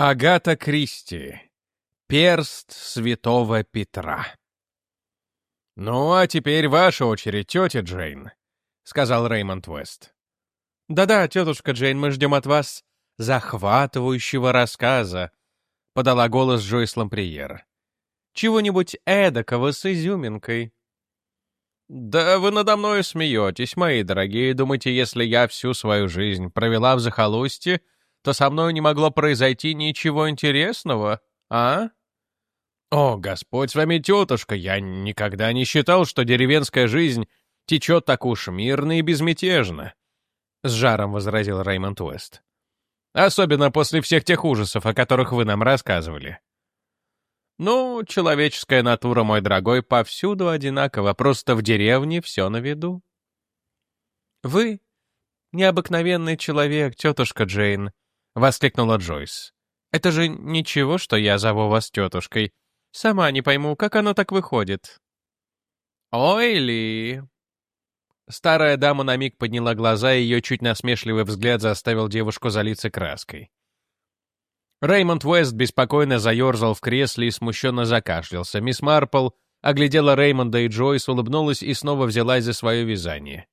Агата Кристи. Перст святого Петра. «Ну, а теперь ваша очередь, тетя Джейн», — сказал Реймонд Уэст. «Да-да, тетушка Джейн, мы ждем от вас захватывающего рассказа», — подала голос Джойс Ламприер. «Чего-нибудь эдакого с изюминкой». «Да вы надо мной смеетесь, мои дорогие, думаете, если я всю свою жизнь провела в захолустье, — то со мной не могло произойти ничего интересного, а? О, Господь с вами, тетушка, я никогда не считал, что деревенская жизнь течет так уж мирно и безмятежно. С жаром возразил Реймонд Уэст. Особенно после всех тех ужасов, о которых вы нам рассказывали. Ну, человеческая натура, мой дорогой, повсюду одинакова, просто в деревне все на виду. Вы необыкновенный человек, тетушка Джейн, — воскликнула Джойс. «Это же ничего, что я зову вас тетушкой. Сама не пойму, как оно так выходит». «Ой ли!» Старая дама на миг подняла глаза, и ее чуть насмешливый взгляд заставил девушку залиться краской. Реймонд Уэст беспокойно заерзал в кресле и смущенно закашлялся. Мисс Марпл оглядела Реймонда и Джойс, улыбнулась и снова взялась за свое вязание.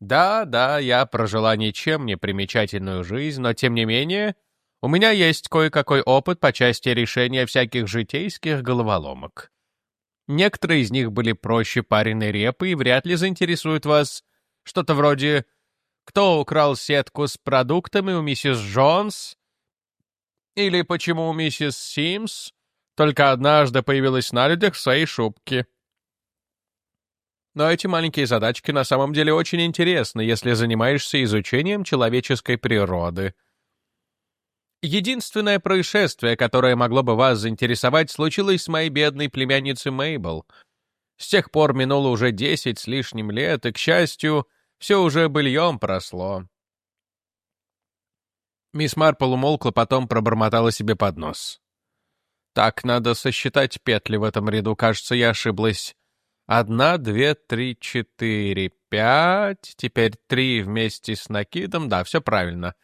Да, да, я прожила ничем не примечательную жизнь, но тем не менее, у меня есть кое-какой опыт по части решения всяких житейских головоломок. Некоторые из них были проще пареной репы и вряд ли заинтересуют вас. Что-то вроде «Кто украл сетку с продуктами у миссис Джонс?» Или «Почему миссис Симс только однажды появилась на людях в своей шубке?» Но эти маленькие задачки на самом деле очень интересны, если занимаешься изучением человеческой природы. Единственное происшествие, которое могло бы вас заинтересовать, случилось с моей бедной племянницей Мейбл. С тех пор минуло уже десять с лишним лет, и, к счастью, все уже быльем просло. Мисс Марпл умолкла, потом пробормотала себе под нос. «Так, надо сосчитать петли в этом ряду, кажется, я ошиблась. Одна, две, три, четыре, пять. Теперь три вместе с накидом. Да, все правильно.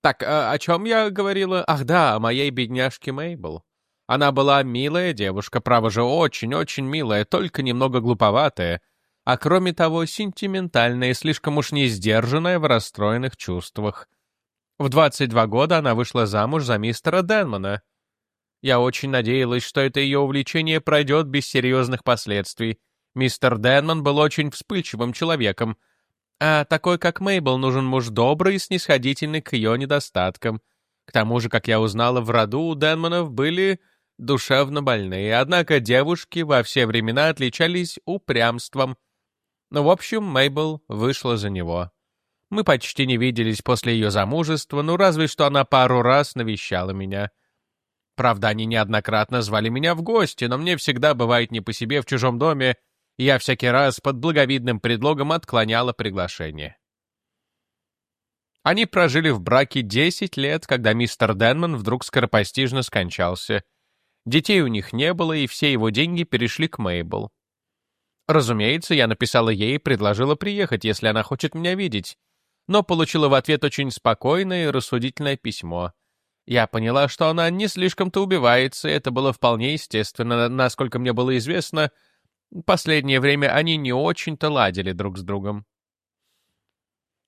Так, а о чем я говорила? Ах да, о моей бедняжке Мейбл. Она была милая девушка, право же, очень-очень милая, только немного глуповатая, а кроме того, сентиментальная и слишком уж не сдержанная в расстроенных чувствах. В 22 года она вышла замуж за мистера Денмана. Я очень надеялась, что это ее увлечение пройдет без серьезных последствий, Мистер Денман был очень вспыльчивым человеком, а такой, как Мейбл, нужен муж добрый и снисходительный к ее недостаткам. К тому же, как я узнала, в роду у Денманов были душевно больные, однако девушки во все времена отличались упрямством. Но, в общем, Мейбл вышла за него. Мы почти не виделись после ее замужества, ну разве что она пару раз навещала меня. Правда, они неоднократно звали меня в гости, но мне всегда бывает не по себе в чужом доме, я всякий раз под благовидным предлогом отклоняла приглашение. Они прожили в браке 10 лет, когда мистер Денман вдруг скоропостижно скончался. Детей у них не было, и все его деньги перешли к Мейбл. Разумеется, я написала ей и предложила приехать, если она хочет меня видеть, но получила в ответ очень спокойное и рассудительное письмо. Я поняла, что она не слишком-то убивается, и это было вполне естественно, насколько мне было известно — Последнее время они не очень-то ладили друг с другом.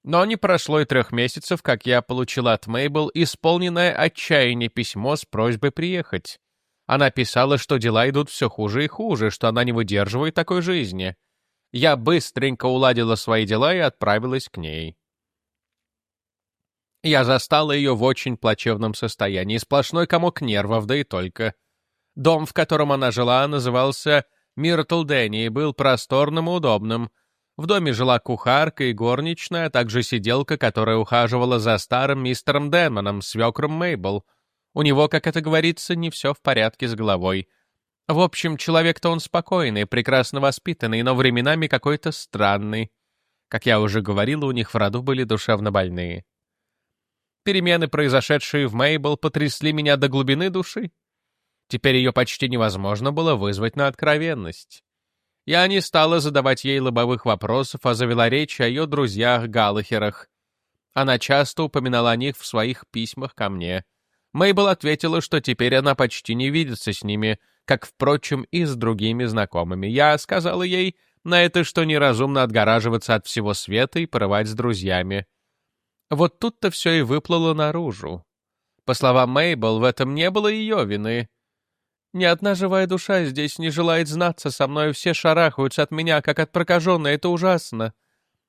Но не прошло и трех месяцев, как я получила от Мейбл исполненное отчаяние письмо с просьбой приехать. Она писала, что дела идут все хуже и хуже, что она не выдерживает такой жизни. Я быстренько уладила свои дела и отправилась к ней. Я застала ее в очень плачевном состоянии, сплошной комок нервов, да и только. Дом, в котором она жила, назывался Миртл Дэнни был просторным и удобным. В доме жила кухарка и горничная, а также сиделка, которая ухаживала за старым мистером Дэнманом, свекром Мейбл. У него, как это говорится, не все в порядке с головой. В общем, человек-то он спокойный, прекрасно воспитанный, но временами какой-то странный. Как я уже говорила, у них в роду были душевно больные. Перемены, произошедшие в Мейбл, потрясли меня до глубины души. Теперь ее почти невозможно было вызвать на откровенность. Я не стала задавать ей лобовых вопросов, а завела речь о ее друзьях Галлахерах. Она часто упоминала о них в своих письмах ко мне. Мейбл ответила, что теперь она почти не видится с ними, как, впрочем, и с другими знакомыми. Я сказала ей на это, что неразумно отгораживаться от всего света и порывать с друзьями. Вот тут-то все и выплыло наружу. По словам Мейбл, в этом не было ее вины. Ни одна живая душа здесь не желает знаться со мной, все шарахаются от меня, как от прокаженной, это ужасно.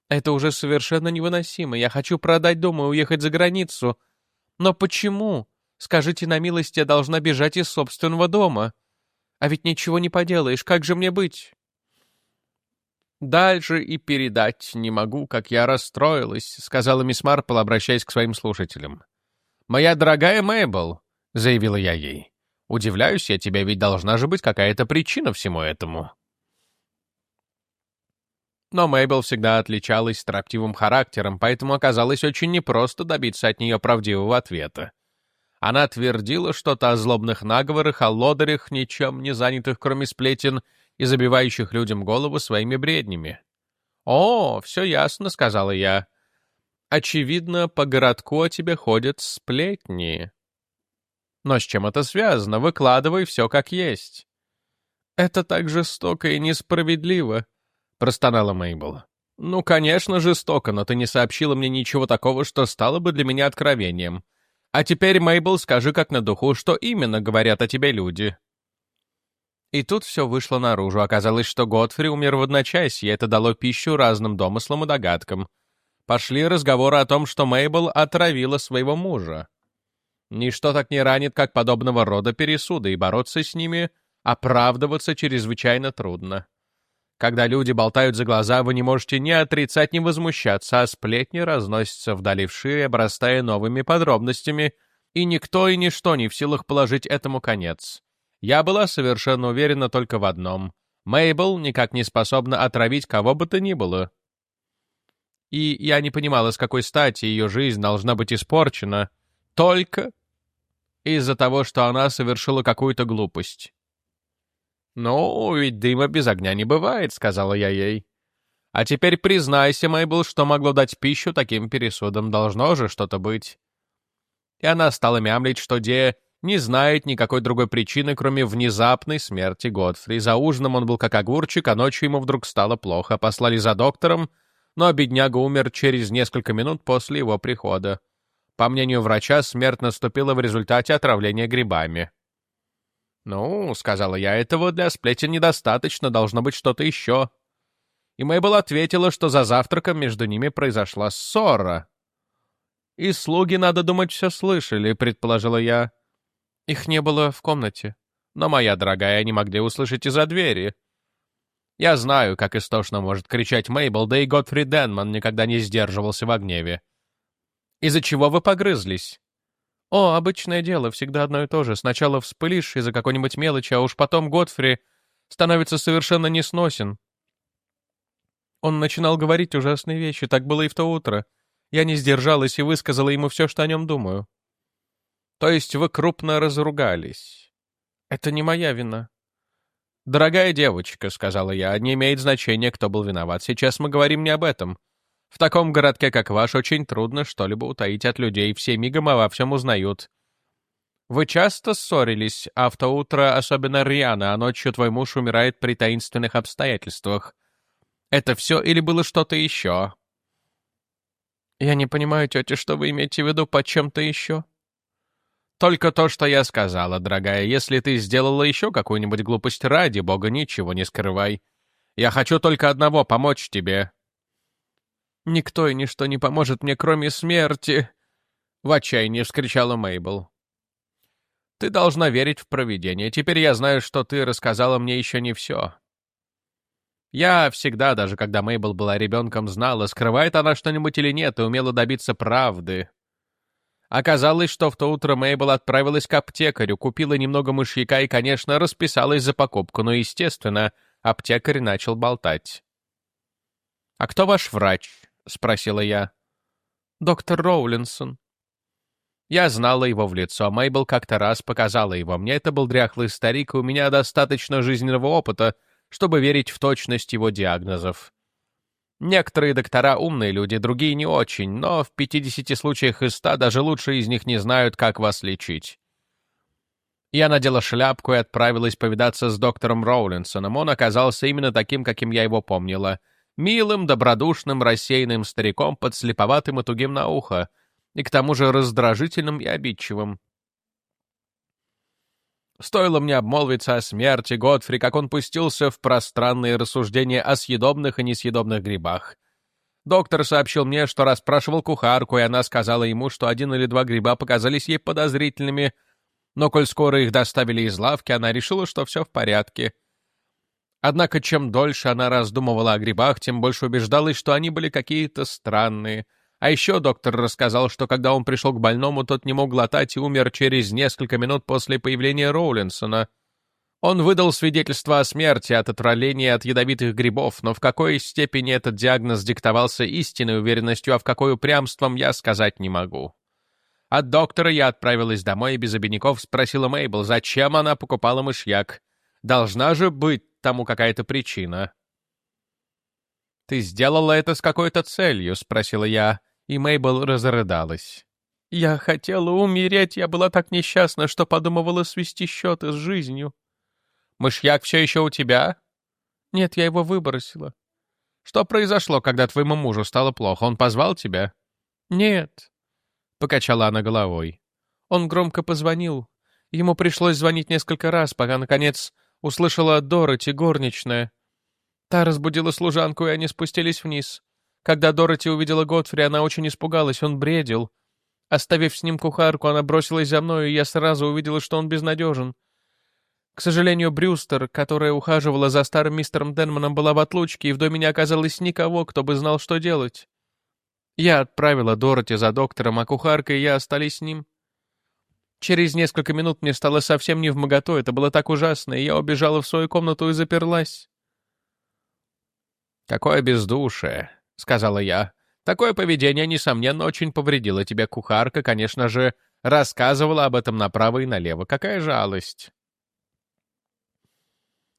Это уже совершенно невыносимо, я хочу продать дом и уехать за границу. Но почему? Скажите на милость, я должна бежать из собственного дома. А ведь ничего не поделаешь, как же мне быть? «Дальше и передать не могу, как я расстроилась», — сказала мисс Марпл, обращаясь к своим слушателям. «Моя дорогая Мэйбл», — заявила я ей, — «удивляюсь я тебя, ведь должна же быть какая-то причина всему этому». Но Мэйбл всегда отличалась строптивым характером, поэтому оказалось очень непросто добиться от нее правдивого ответа. Она твердила что-то о злобных наговорах, о лодырях, ничем не занятых, кроме сплетен, и забивающих людям голову своими бреднями. «О, все ясно», — сказала я. «Очевидно, по городку о тебе ходят сплетни». «Но с чем это связано? Выкладывай все как есть». «Это так жестоко и несправедливо», — простонала Мейбл. «Ну, конечно, жестоко, но ты не сообщила мне ничего такого, что стало бы для меня откровением. А теперь, Мейбл, скажи как на духу, что именно говорят о тебе люди». И тут все вышло наружу. Оказалось, что Готфри умер в одночасье, это дало пищу разным домыслам и догадкам. Пошли разговоры о том, что Мейбл отравила своего мужа. Ничто так не ранит, как подобного рода пересуды, и бороться с ними, оправдываться чрезвычайно трудно. Когда люди болтают за глаза, вы не можете ни отрицать, ни возмущаться, а сплетни разносятся вдали вшире, обрастая новыми подробностями, и никто и ничто не в силах положить этому конец. Я была совершенно уверена только в одном. Мейбл никак не способна отравить кого бы то ни было. И я не понимала, с какой стати ее жизнь должна быть испорчена только из-за того, что она совершила какую-то глупость. «Ну, ведь дыма без огня не бывает», — сказала я ей. «А теперь признайся, Мейбл, что могло дать пищу таким пересудам. Должно же что-то быть». И она стала мямлить, что Де не знает никакой другой причины, кроме внезапной смерти Годфри. За ужином он был как огурчик, а ночью ему вдруг стало плохо. Послали за доктором, но бедняга умер через несколько минут после его прихода. По мнению врача, смерть наступила в результате отравления грибами. «Ну, — сказала я, — этого для сплетен недостаточно, должно быть что-то еще». И Мэйбл ответила, что за завтраком между ними произошла ссора. «И слуги, надо думать, все слышали», — предположила я. Их не было в комнате. Но, моя дорогая, они могли услышать из-за двери. Я знаю, как истошно может кричать Мейбл, да и Готфри Денман никогда не сдерживался в гневе. Из-за чего вы погрызлись? О, обычное дело, всегда одно и то же. Сначала вспылишь из-за какой-нибудь мелочи, а уж потом Готфри становится совершенно несносен. Он начинал говорить ужасные вещи, так было и в то утро. Я не сдержалась и высказала ему все, что о нем думаю. То есть вы крупно разругались. Это не моя вина. «Дорогая девочка», — сказала я, — «не имеет значения, кто был виноват. Сейчас мы говорим не об этом. В таком городке, как ваш, очень трудно что-либо утаить от людей, все мигом обо всем узнают. Вы часто ссорились, а в то утро особенно рьяно, а ночью твой муж умирает при таинственных обстоятельствах. Это все или было что-то еще?» «Я не понимаю, тетя, что вы имеете в виду под чем-то еще?» Только то, что я сказала, дорогая. Если ты сделала еще какую-нибудь глупость, ради бога, ничего не скрывай. Я хочу только одного — помочь тебе». «Никто и ничто не поможет мне, кроме смерти!» — в отчаянии вскричала Мейбл. «Ты должна верить в провидение. Теперь я знаю, что ты рассказала мне еще не все. Я всегда, даже когда Мейбл была ребенком, знала, скрывает она что-нибудь или нет, и умела добиться правды. Оказалось, что в то утро Мейбл отправилась к аптекарю, купила немного мышьяка и, конечно, расписалась за покупку, но, естественно, аптекарь начал болтать. «А кто ваш врач?» — спросила я. «Доктор Роулинсон». Я знала его в лицо, Мейбл как-то раз показала его. Мне это был дряхлый старик, и у меня достаточно жизненного опыта, чтобы верить в точность его диагнозов. Некоторые доктора умные люди, другие не очень, но в 50 случаях из 100 даже лучшие из них не знают, как вас лечить. Я надела шляпку и отправилась повидаться с доктором Роулинсоном. Он оказался именно таким, каким я его помнила. Милым, добродушным, рассеянным стариком, подслеповатым и тугим на ухо, и к тому же раздражительным и обидчивым. Стоило мне обмолвиться о смерти Годфри, как он пустился в пространные рассуждения о съедобных и несъедобных грибах. Доктор сообщил мне, что расспрашивал кухарку, и она сказала ему, что один или два гриба показались ей подозрительными, но коль скоро их доставили из лавки, она решила, что все в порядке. Однако чем дольше она раздумывала о грибах, тем больше убеждалась, что они были какие-то странные — а еще доктор рассказал, что когда он пришел к больному, тот не мог глотать и умер через несколько минут после появления Роулинсона. Он выдал свидетельство о смерти от отравления от ядовитых грибов, но в какой степени этот диагноз диктовался истинной уверенностью, а в какой упрямством, я сказать не могу. От доктора я отправилась домой и без обиняков спросила Мейбл, зачем она покупала мышьяк. Должна же быть тому какая-то причина. «Ты сделала это с какой-то целью?» — спросила я, и Мейбл разрыдалась. «Я хотела умереть, я была так несчастна, что подумывала свести счеты с жизнью». «Мышьяк все еще у тебя?» «Нет, я его выбросила». «Что произошло, когда твоему мужу стало плохо? Он позвал тебя?» «Нет», — покачала она головой. Он громко позвонил. Ему пришлось звонить несколько раз, пока, наконец, услышала Дороти, горничная. Та разбудила служанку, и они спустились вниз. Когда Дороти увидела Готфри, она очень испугалась, он бредил. Оставив с ним кухарку, она бросилась за мной, и я сразу увидела, что он безнадежен. К сожалению, Брюстер, которая ухаживала за старым мистером Денманом, была в отлучке, и в доме не оказалось никого, кто бы знал, что делать. Я отправила Дороти за доктором, а кухарка и я остались с ним. Через несколько минут мне стало совсем не в моготу, это было так ужасно, и я убежала в свою комнату и заперлась. «Какое бездушие», — сказала я. «Такое поведение, несомненно, очень повредило тебе кухарка, конечно же, рассказывала об этом направо и налево. Какая жалость!»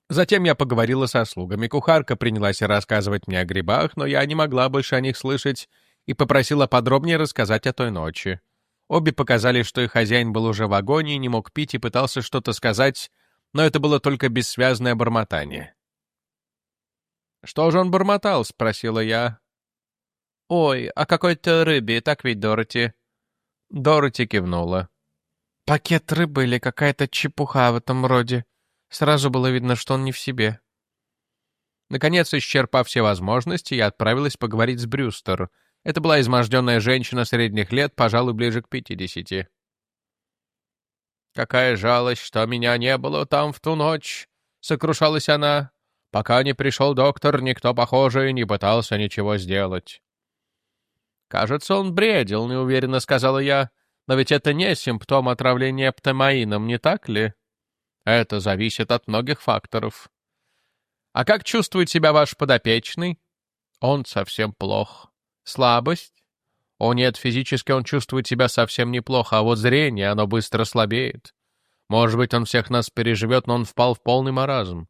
Затем я поговорила со слугами. Кухарка принялась рассказывать мне о грибах, но я не могла больше о них слышать и попросила подробнее рассказать о той ночи. Обе показали, что их хозяин был уже в агонии, не мог пить и пытался что-то сказать, но это было только бессвязное бормотание. «Что же он бормотал?» — спросила я. «Ой, о какой-то рыбе, так ведь, Дороти?» Дороти кивнула. «Пакет рыбы или какая-то чепуха в этом роде. Сразу было видно, что он не в себе». Наконец, исчерпав все возможности, я отправилась поговорить с Брюстер. Это была изможденная женщина средних лет, пожалуй, ближе к пятидесяти. «Какая жалость, что меня не было там в ту ночь!» — сокрушалась она. Пока не пришел доктор, никто, похоже, не пытался ничего сделать. «Кажется, он бредил», — неуверенно сказала я. «Но ведь это не симптом отравления птомаином, не так ли?» «Это зависит от многих факторов». «А как чувствует себя ваш подопечный?» «Он совсем плох». «Слабость?» «О нет, физически он чувствует себя совсем неплохо, а вот зрение, оно быстро слабеет. Может быть, он всех нас переживет, но он впал в полный маразм.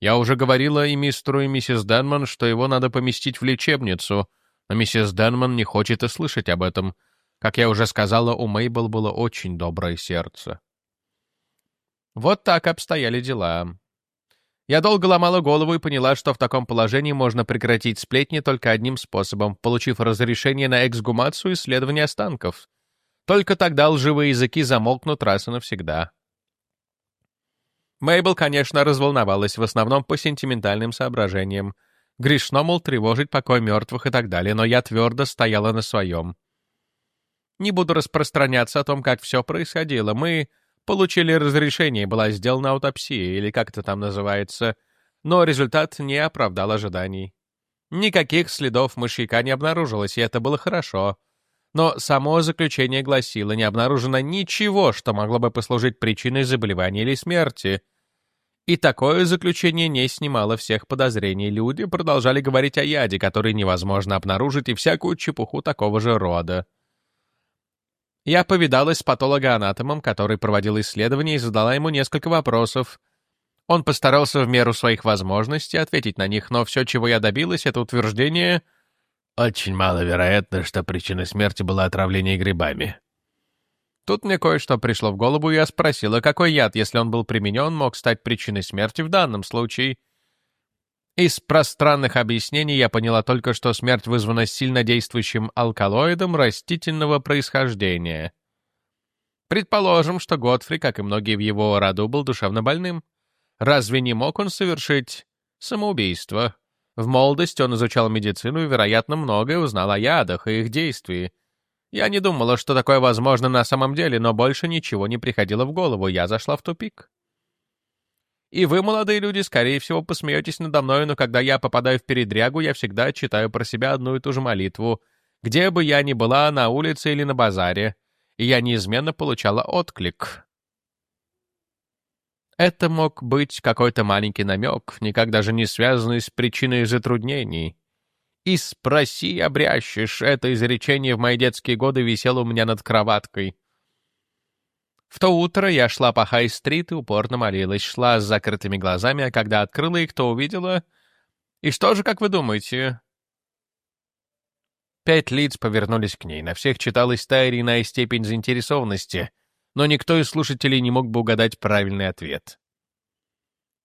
Я уже говорила и мистеру, и миссис Денман, что его надо поместить в лечебницу, но миссис Денман не хочет и слышать об этом. Как я уже сказала, у Мейбл было очень доброе сердце. Вот так обстояли дела. Я долго ломала голову и поняла, что в таком положении можно прекратить сплетни только одним способом, получив разрешение на эксгумацию и исследование останков. Только тогда лживые языки замолкнут раз и навсегда. Мейбл, конечно, разволновалась в основном по сентиментальным соображениям. Грешно, мол, тревожить покой мертвых и так далее, но я твердо стояла на своем. Не буду распространяться о том, как все происходило. Мы получили разрешение, была сделана аутопсия, или как это там называется, но результат не оправдал ожиданий. Никаких следов мышьяка не обнаружилось, и это было хорошо. Но само заключение гласило, не обнаружено ничего, что могло бы послужить причиной заболевания или смерти. И такое заключение не снимало всех подозрений. Люди продолжали говорить о яде, который невозможно обнаружить, и всякую чепуху такого же рода. Я повидалась с патологоанатомом, который проводил исследования, и задала ему несколько вопросов. Он постарался в меру своих возможностей ответить на них, но все, чего я добилась, это утверждение «Очень маловероятно, что причиной смерти было отравление грибами». Тут мне кое-что пришло в голову, и я спросила, какой яд, если он был применен, мог стать причиной смерти в данном случае. Из пространных объяснений я поняла только, что смерть вызвана сильно действующим алкалоидом растительного происхождения. Предположим, что Готфри, как и многие в его роду, был душевно больным. Разве не мог он совершить самоубийство? В молодости он изучал медицину и, вероятно, многое узнал о ядах и их действии. Я не думала, что такое возможно на самом деле, но больше ничего не приходило в голову, я зашла в тупик. И вы, молодые люди, скорее всего, посмеетесь надо мной, но когда я попадаю в передрягу, я всегда читаю про себя одну и ту же молитву, где бы я ни была, на улице или на базаре, и я неизменно получала отклик. Это мог быть какой-то маленький намек, никак даже не связанный с причиной затруднений. «И спроси, обрящешь» — это изречение в мои детские годы висело у меня над кроваткой. В то утро я шла по Хай-стрит и упорно молилась, шла с закрытыми глазами, а когда открыла их, то увидела... И что же, как вы думаете? Пять лиц повернулись к ней, на всех читалась та или иная степень заинтересованности, но никто из слушателей не мог бы угадать правильный ответ.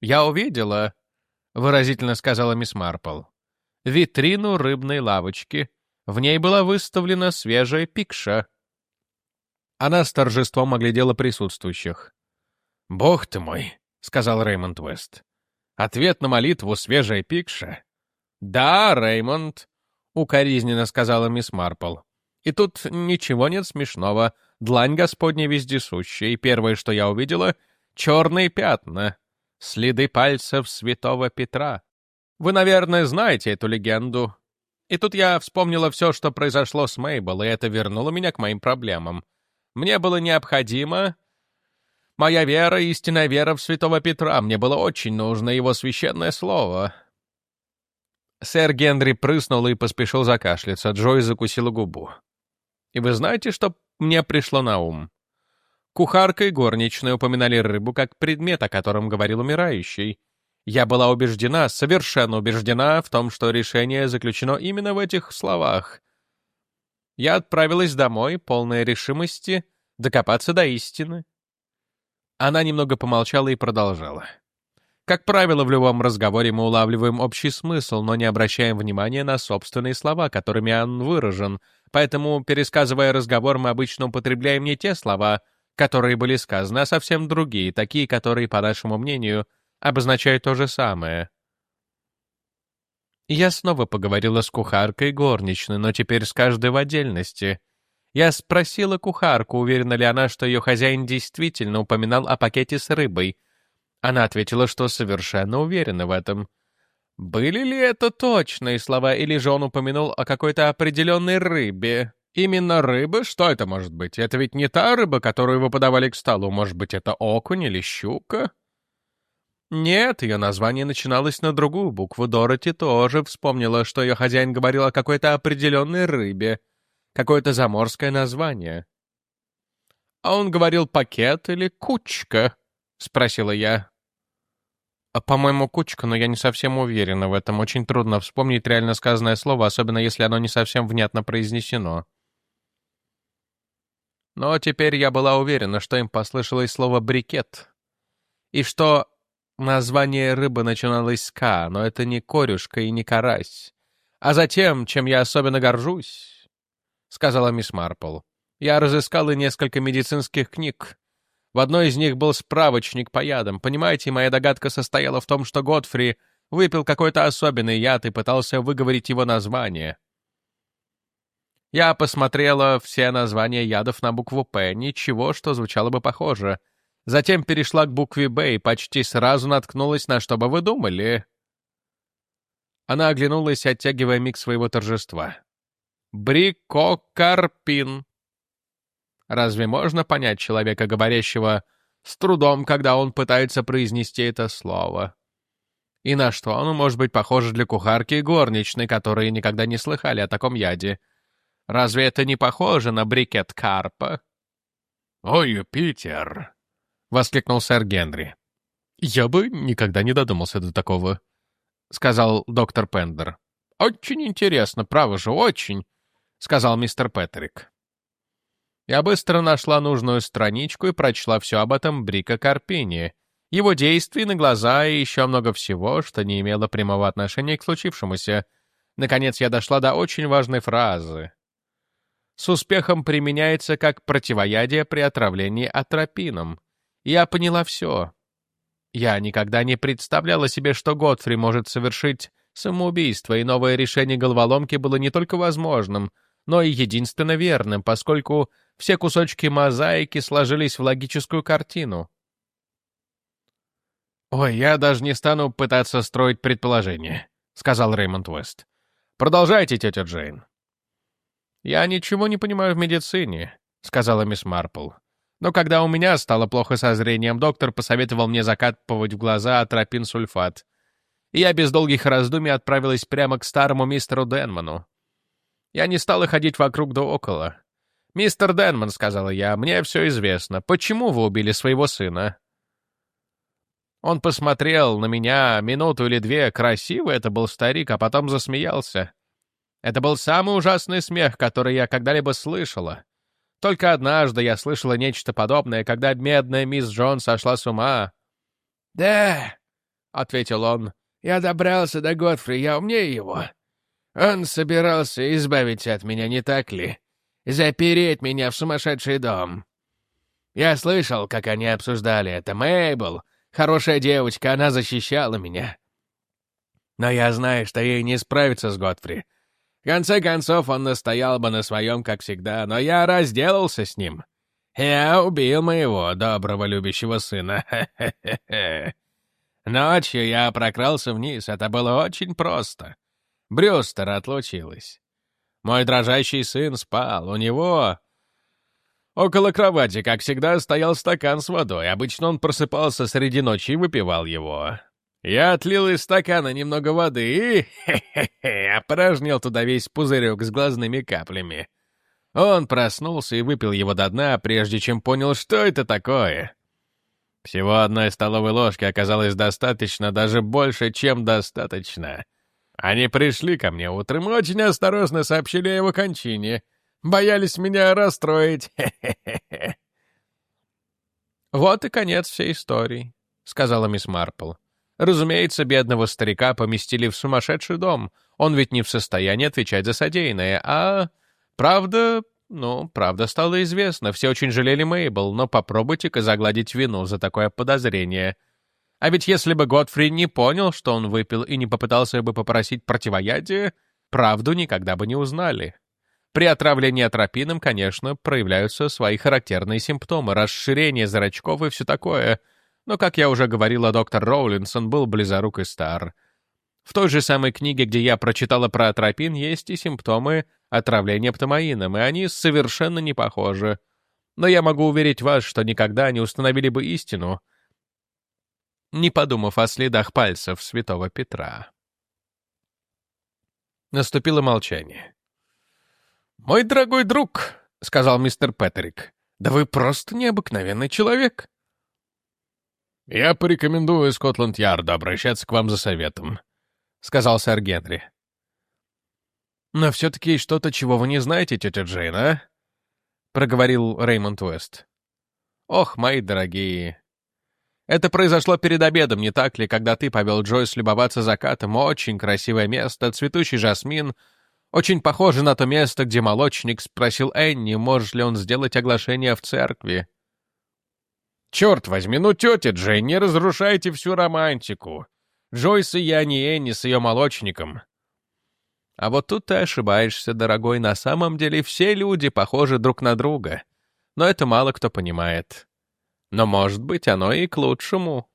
«Я увидела», — выразительно сказала мисс Марпл, — «витрину рыбной лавочки. В ней была выставлена свежая пикша». Она с торжеством оглядела присутствующих. «Бог ты мой», — сказал Реймонд Уэст. «Ответ на молитву свежая пикша?» «Да, Реймонд», — укоризненно сказала мисс Марпл. «И тут ничего нет смешного. Длань Господня вездесущая, и первое, что я увидела — черные пятна, следы пальцев святого Петра. Вы, наверное, знаете эту легенду. И тут я вспомнила все, что произошло с Мейбл, и это вернуло меня к моим проблемам. Мне было необходимо... Моя вера, истинная вера в святого Петра. Мне было очень нужно его священное слово. Сэр Генри прыснул и поспешил закашляться. Джой закусила губу. И вы знаете, что мне пришло на ум? Кухарка и горничная упоминали рыбу как предмет, о котором говорил умирающий. Я была убеждена, совершенно убеждена в том, что решение заключено именно в этих словах. Я отправилась домой, полная решимости докопаться до истины. Она немного помолчала и продолжала. Как правило, в любом разговоре мы улавливаем общий смысл, но не обращаем внимания на собственные слова, которыми он выражен, поэтому, пересказывая разговор, мы обычно употребляем не те слова, которые были сказаны, а совсем другие, такие, которые, по нашему мнению, обозначают то же самое. Я снова поговорила с кухаркой горничной, но теперь с каждой в отдельности. Я спросила кухарку, уверена ли она, что ее хозяин действительно упоминал о пакете с рыбой — она ответила, что совершенно уверена в этом. Были ли это точные слова, или же он упомянул о какой-то определенной рыбе? Именно рыбы? Что это может быть? Это ведь не та рыба, которую вы подавали к столу. Может быть, это окунь или щука? Нет, ее название начиналось на другую букву. Дороти тоже вспомнила, что ее хозяин говорил о какой-то определенной рыбе. Какое-то заморское название. А он говорил пакет или кучка? — спросила я. А, по-моему, кучка, но я не совсем уверена в этом. Очень трудно вспомнить реально сказанное слово, особенно если оно не совсем внятно произнесено. Но теперь я была уверена, что им послышалось слово «брикет». И что название рыбы начиналось с «к», но это не корюшка и не карась. А затем, чем я особенно горжусь, — сказала мисс Марпл, — я разыскала несколько медицинских книг, в одной из них был справочник по ядам. Понимаете, моя догадка состояла в том, что Годфри выпил какой-то особенный яд и пытался выговорить его название. Я посмотрела все названия ядов на букву «П», ничего, что звучало бы похоже. Затем перешла к букве «Б» и почти сразу наткнулась на что бы вы думали. Она оглянулась, оттягивая миг своего торжества. «Брикокарпин», Разве можно понять человека, говорящего с трудом, когда он пытается произнести это слово? И на что оно может быть похоже для кухарки и горничной, которые никогда не слыхали о таком яде? Разве это не похоже на брикет карпа? «О, Юпитер!» — воскликнул сэр Генри. «Я бы никогда не додумался до такого», — сказал доктор Пендер. «Очень интересно, право же, очень», — сказал мистер Петрик. Я быстро нашла нужную страничку и прочла все об этом Брика Карпине, его действий на глаза и еще много всего, что не имело прямого отношения к случившемуся. Наконец я дошла до очень важной фразы. С успехом применяется как противоядие при отравлении атропином. Я поняла все. Я никогда не представляла себе, что Готфри может совершить самоубийство, и новое решение головоломки было не только возможным, но и единственно верным, поскольку все кусочки мозаики сложились в логическую картину. «Ой, я даже не стану пытаться строить предположения», — сказал Реймонд Уэст. «Продолжайте, тетя Джейн». «Я ничего не понимаю в медицине», — сказала мисс Марпл. «Но когда у меня стало плохо со зрением, доктор посоветовал мне закапывать в глаза атропин-сульфат. И я без долгих раздумий отправилась прямо к старому мистеру Денману. Я не стала ходить вокруг да около. «Мистер Денман», — сказала я, — «мне все известно. Почему вы убили своего сына?» Он посмотрел на меня минуту или две, красивый это был старик, а потом засмеялся. Это был самый ужасный смех, который я когда-либо слышала. Только однажды я слышала нечто подобное, когда медная мисс Джон сошла с ума. «Да», — ответил он, — «я добрался до Готфри, я умнее его. Он собирался избавиться от меня, не так ли? Запереть меня в сумасшедший дом. Я слышал, как они обсуждали это. Мейбл, хорошая девочка, она защищала меня. Но я знаю, что ей не справиться с Готфри. В конце концов, он настоял бы на своем, как всегда, но я разделался с ним. Я убил моего доброго любящего сына. Ночью я прокрался вниз, это было очень просто. Брюстер отлучилась. Мой дрожащий сын спал, у него... Около кровати, как всегда, стоял стакан с водой. Обычно он просыпался среди ночи и выпивал его. Я отлил из стакана немного воды и хе-хе-хе, опорожнил туда весь пузырек с глазными каплями. Он проснулся и выпил его до дна, прежде чем понял, что это такое. Всего одной столовой ложки оказалось достаточно, даже больше, чем достаточно. Они пришли ко мне утром и очень осторожно сообщили о его кончине. Боялись меня расстроить. «Вот и конец всей истории», — сказала мисс Марпл. Разумеется, бедного старика поместили в сумасшедший дом. Он ведь не в состоянии отвечать за содеянное, а... Правда, ну, правда стало известно. Все очень жалели Мейбл, но попробуйте-ка загладить вину за такое подозрение. А ведь если бы Готфри не понял, что он выпил, и не попытался бы попросить противоядие, правду никогда бы не узнали. При отравлении атропином, конечно, проявляются свои характерные симптомы, расширение зрачков и все такое — но, как я уже говорила, доктор Роулинсон был близорук и стар. В той же самой книге, где я прочитала про атропин, есть и симптомы отравления птомаином, и они совершенно не похожи. Но я могу уверить вас, что никогда не установили бы истину, не подумав о следах пальцев святого Петра. Наступило молчание. «Мой дорогой друг», — сказал мистер Петрик, — «да вы просто необыкновенный человек. «Я порекомендую Скотланд-Ярду обращаться к вам за советом», — сказал сэр Генри. «Но все-таки что-то, чего вы не знаете, тетя Джейн, а?» — проговорил Реймонд Уэст. «Ох, мои дорогие, это произошло перед обедом, не так ли, когда ты повел Джойс любоваться закатом? Очень красивое место, цветущий жасмин. Очень похоже на то место, где молочник спросил Энни, может ли он сделать оглашение в церкви. Черт возьми, ну, тетя не разрушайте всю романтику. Джойс и я не Энни с ее молочником. А вот тут ты ошибаешься, дорогой. На самом деле все люди похожи друг на друга. Но это мало кто понимает. Но, может быть, оно и к лучшему.